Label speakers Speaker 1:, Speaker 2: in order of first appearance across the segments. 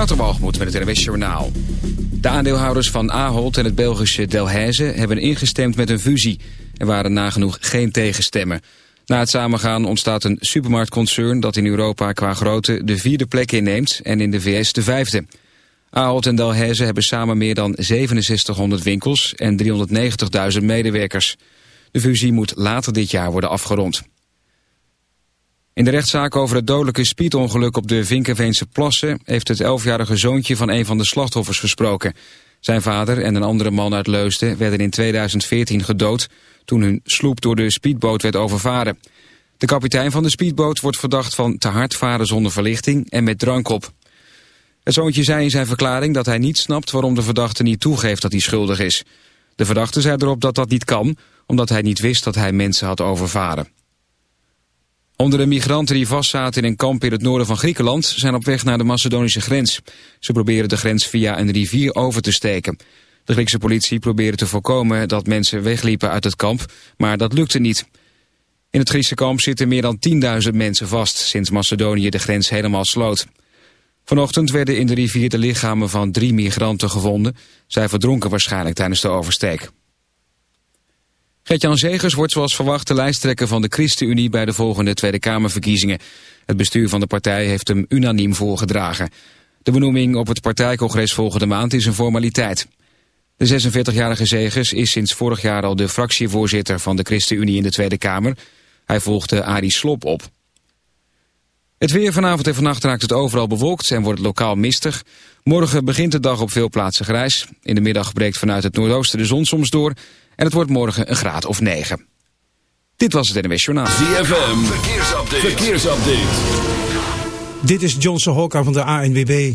Speaker 1: Waterbalgemoed met het NWS. De aandeelhouders van Ahold en het Belgische Delhaize hebben ingestemd met een fusie. Er waren nagenoeg geen tegenstemmen. Na het samengaan ontstaat een supermarktconcern dat in Europa qua grootte de vierde plek inneemt en in de VS de vijfde. Ahold en Delhaize hebben samen meer dan 6700 winkels en 390.000 medewerkers. De fusie moet later dit jaar worden afgerond. In de rechtszaak over het dodelijke speedongeluk op de Vinkenveense plassen... heeft het elfjarige zoontje van een van de slachtoffers gesproken. Zijn vader en een andere man uit Leusden werden in 2014 gedood... toen hun sloep door de speedboot werd overvaren. De kapitein van de speedboot wordt verdacht van te hard varen zonder verlichting en met drank op. Het zoontje zei in zijn verklaring dat hij niet snapt waarom de verdachte niet toegeeft dat hij schuldig is. De verdachte zei erop dat dat niet kan, omdat hij niet wist dat hij mensen had overvaren. Honderden migranten die vastzaten in een kamp in het noorden van Griekenland zijn op weg naar de Macedonische grens. Ze proberen de grens via een rivier over te steken. De Griekse politie probeerde te voorkomen dat mensen wegliepen uit het kamp, maar dat lukte niet. In het Griekse kamp zitten meer dan 10.000 mensen vast sinds Macedonië de grens helemaal sloot. Vanochtend werden in de rivier de lichamen van drie migranten gevonden. Zij verdronken waarschijnlijk tijdens de oversteek. Gert-Jan Zegers wordt zoals verwacht de lijsttrekker van de ChristenUnie bij de volgende Tweede Kamerverkiezingen. Het bestuur van de partij heeft hem unaniem voorgedragen. De benoeming op het partijcongres volgende maand is een formaliteit. De 46-jarige Zegers is sinds vorig jaar al de fractievoorzitter van de ChristenUnie in de Tweede Kamer. Hij volgde Arie Slop op. Het weer vanavond en vannacht raakt het overal bewolkt en wordt het lokaal mistig. Morgen begint de dag op veel plaatsen grijs. In de middag breekt vanuit het noordoosten de zon soms door en het wordt morgen een graad of 9. Dit was het NWS Journaal.
Speaker 2: ZFM, verkeersupdate. verkeersupdate.
Speaker 3: Dit is Johnson Hokka van de ANWB.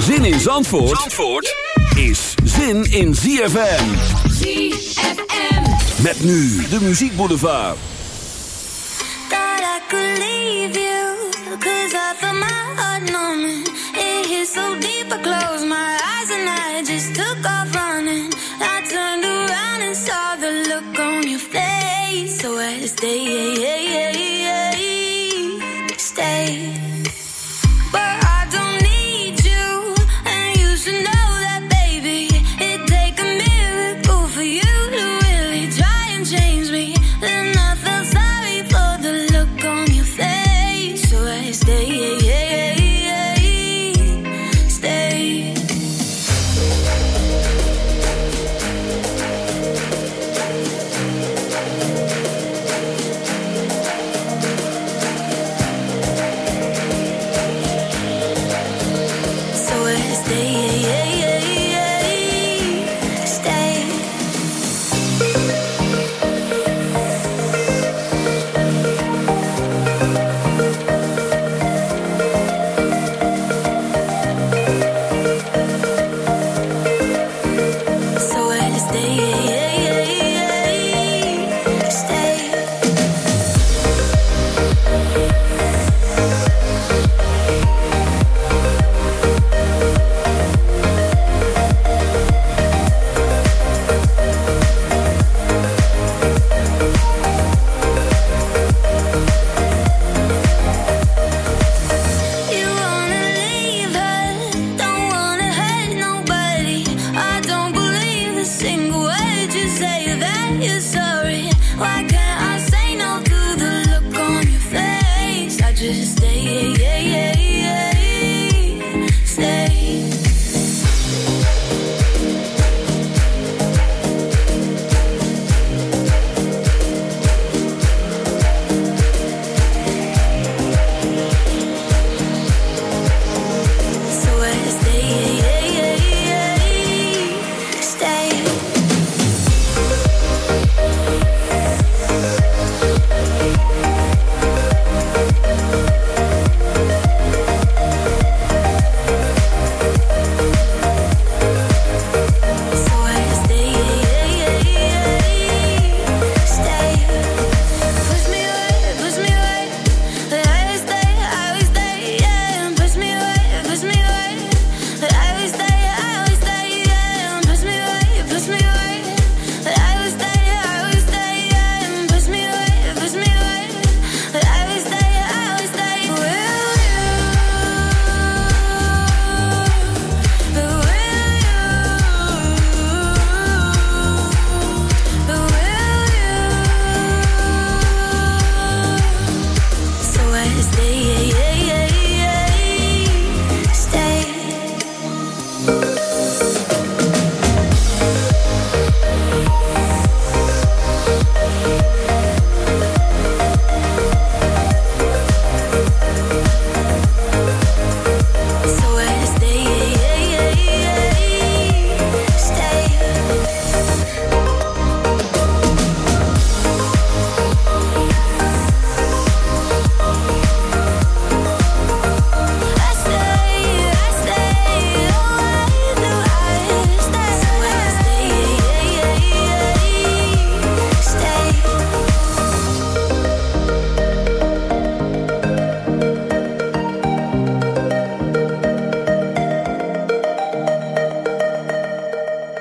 Speaker 2: Zin in Zandvoort, Zandvoort is zin in ZFM.
Speaker 4: ZFM.
Speaker 2: Met nu de Muziek Boulevard.
Speaker 5: Thought I could leave you, cause I felt my heart numbing. It hit so deep, I closed my eyes and I just took off running. I turned around and saw the look on your face. So I stayed,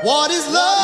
Speaker 6: What is love?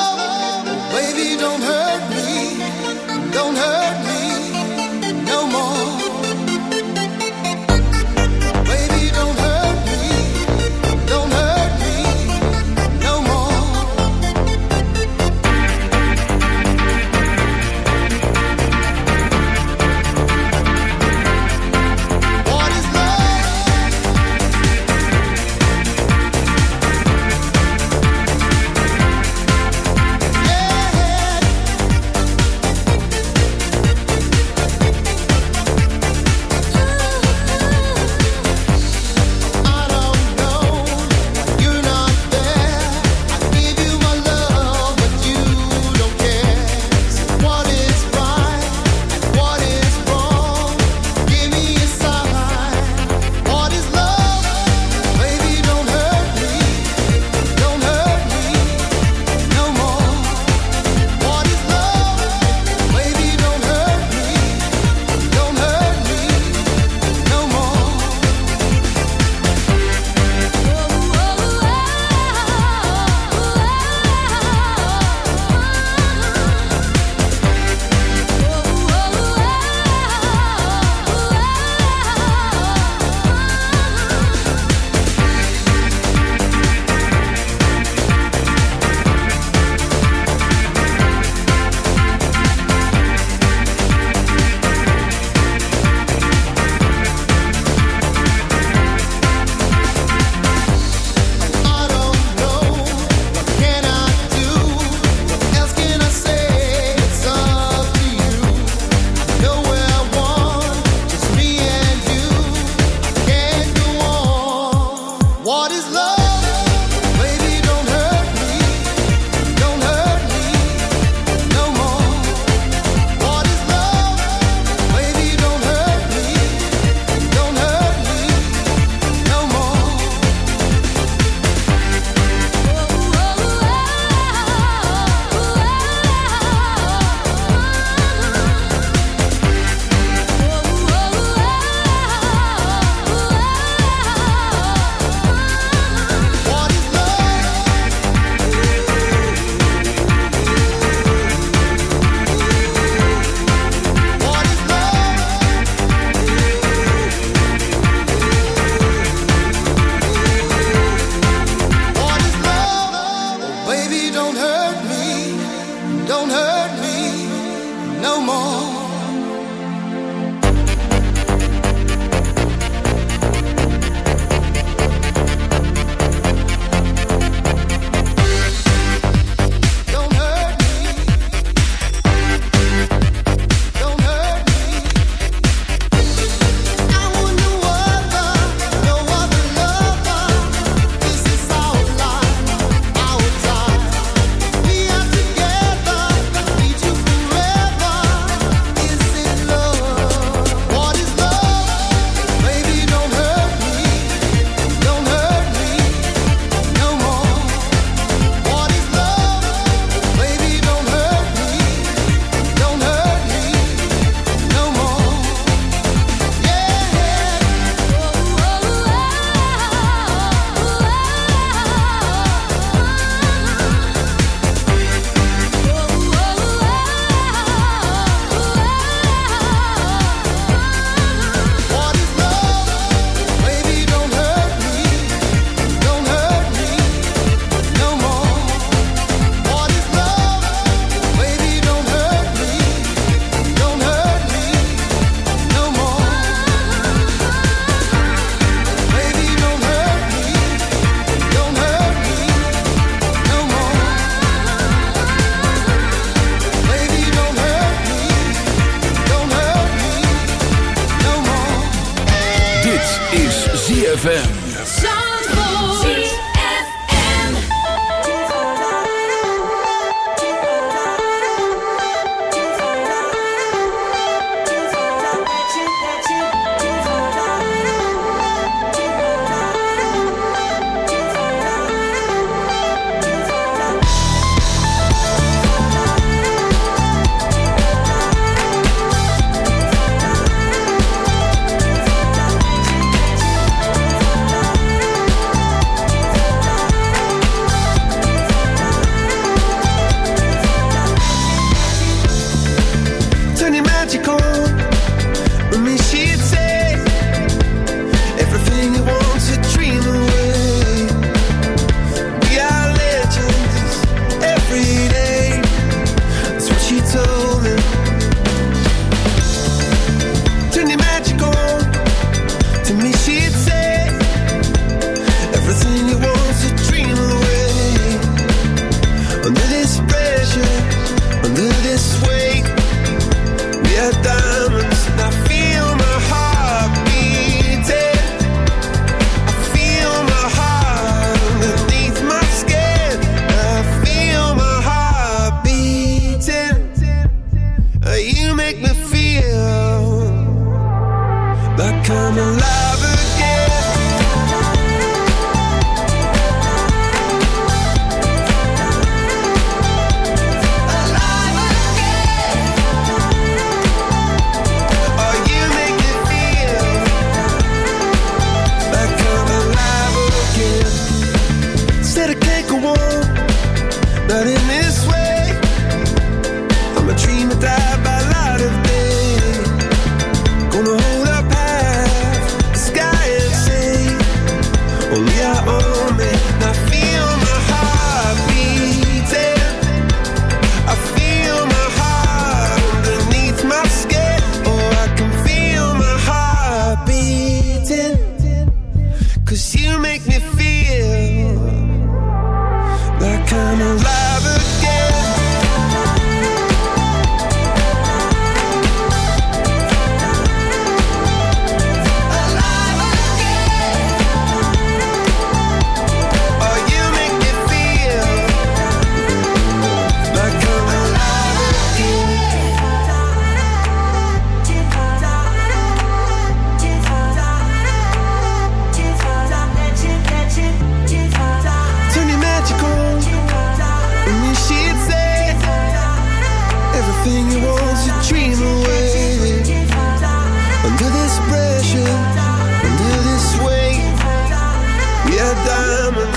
Speaker 7: get down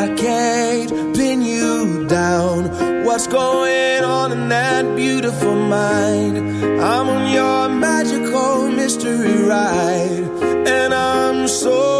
Speaker 7: I can't pin you down. What's going on in that beautiful mind? I'm on your magical mystery ride, and I'm so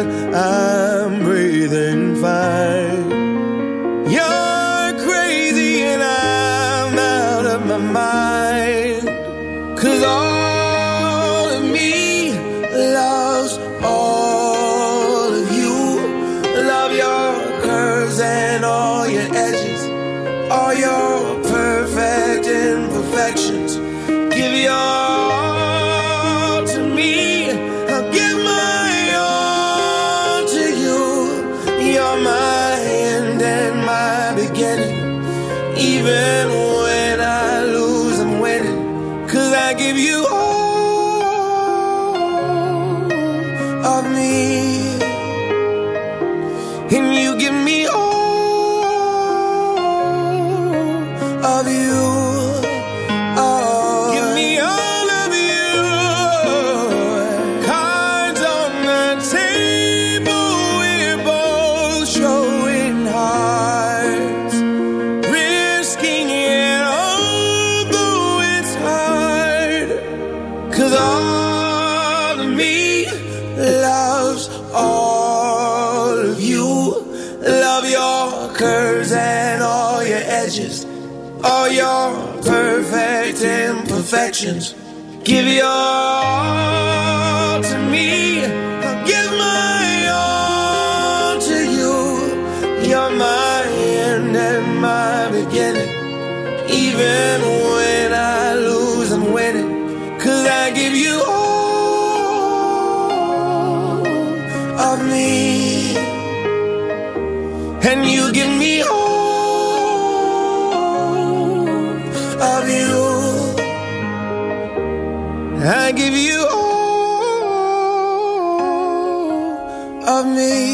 Speaker 7: I'm breathing fine. Give you all of me.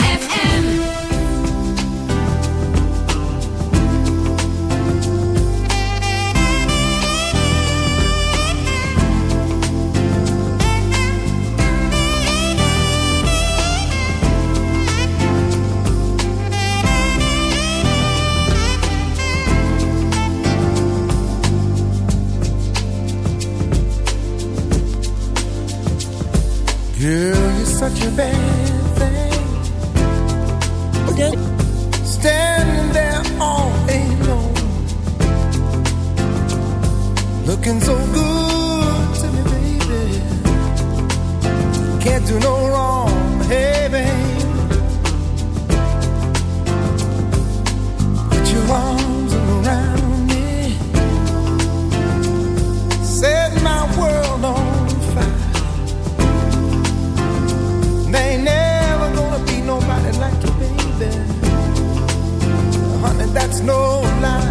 Speaker 6: Girl, you're such a bad thing. Okay. Standing there all alone. Looking so good to me, baby. Can't do no wrong, hey, babe. Put your arms around me. Set my world on that's no lie.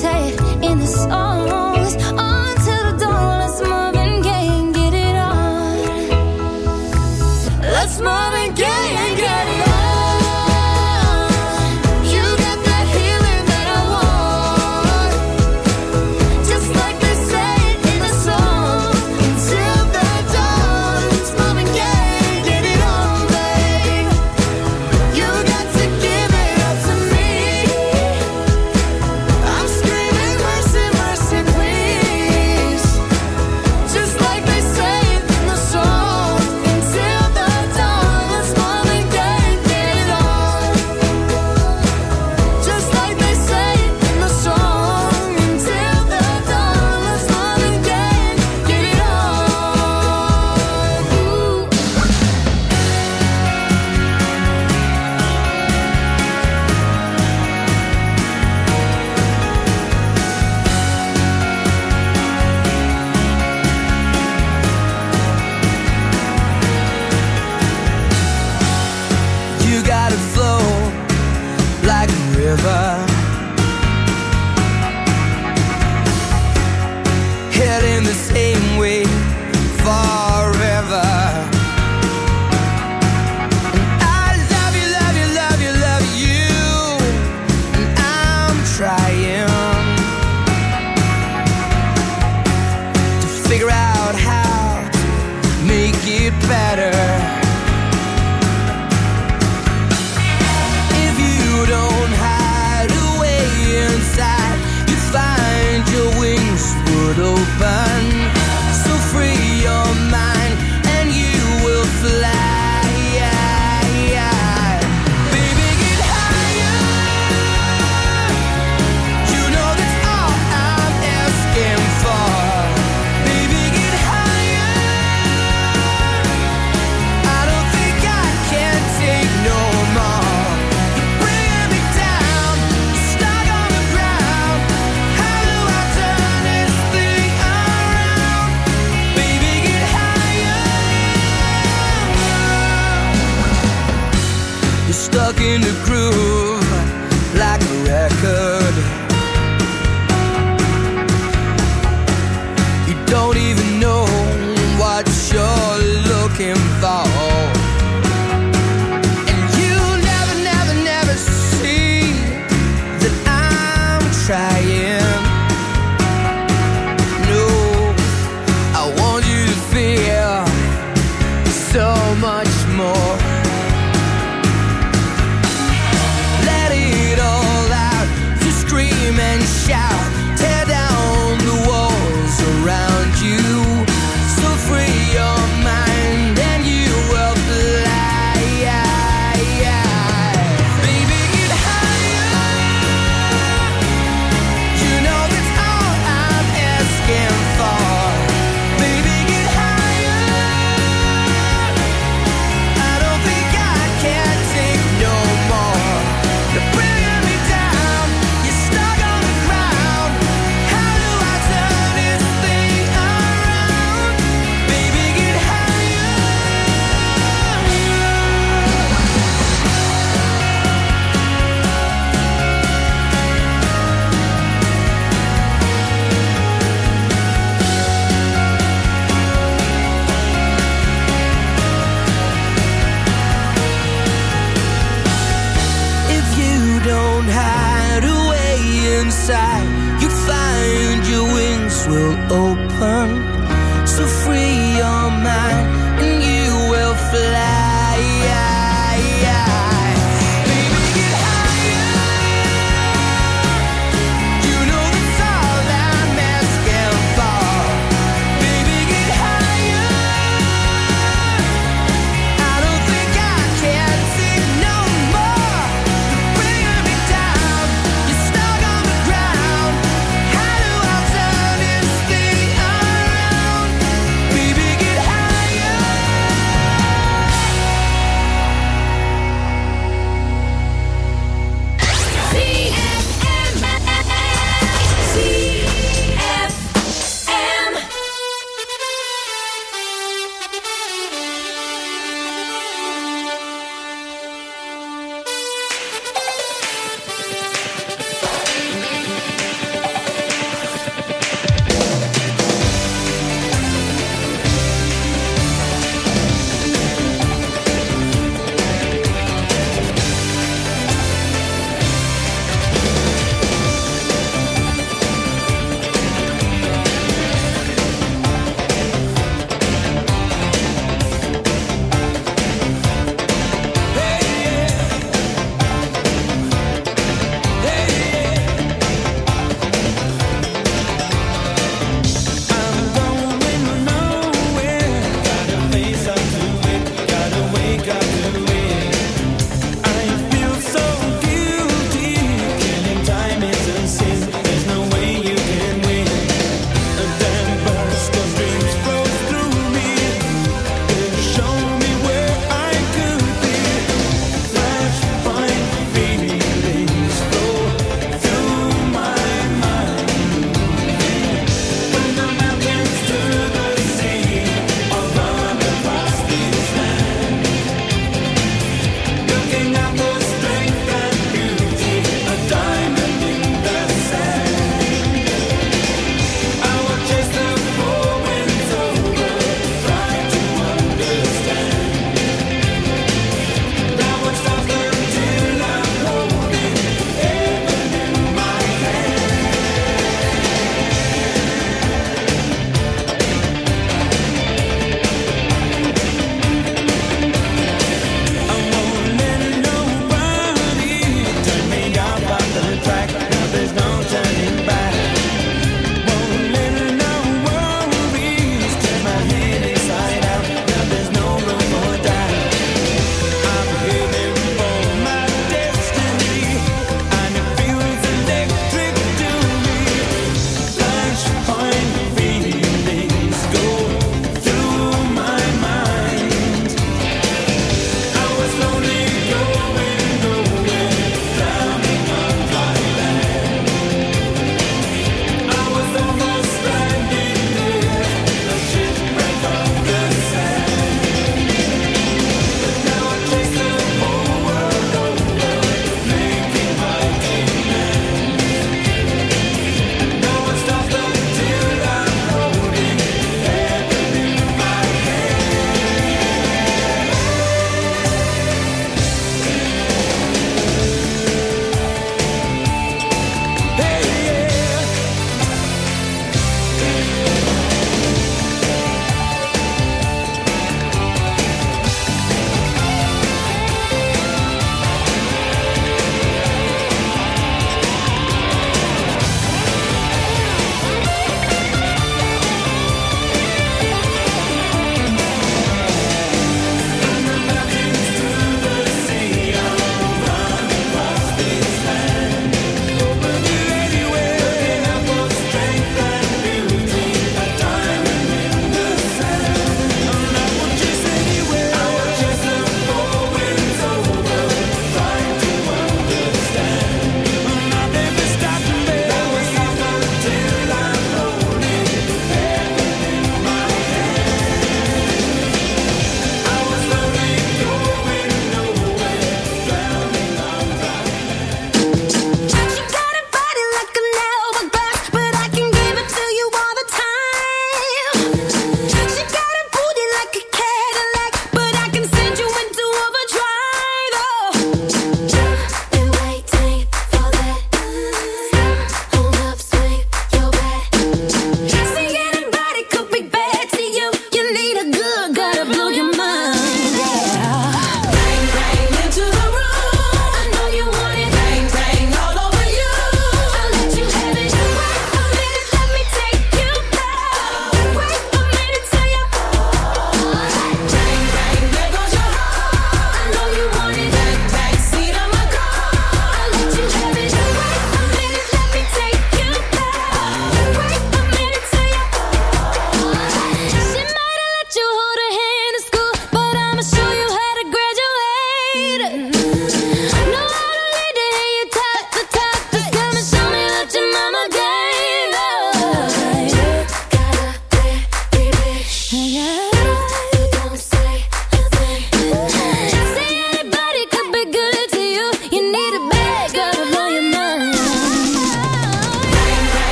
Speaker 7: say in the
Speaker 8: songs.
Speaker 7: would open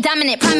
Speaker 9: dominant.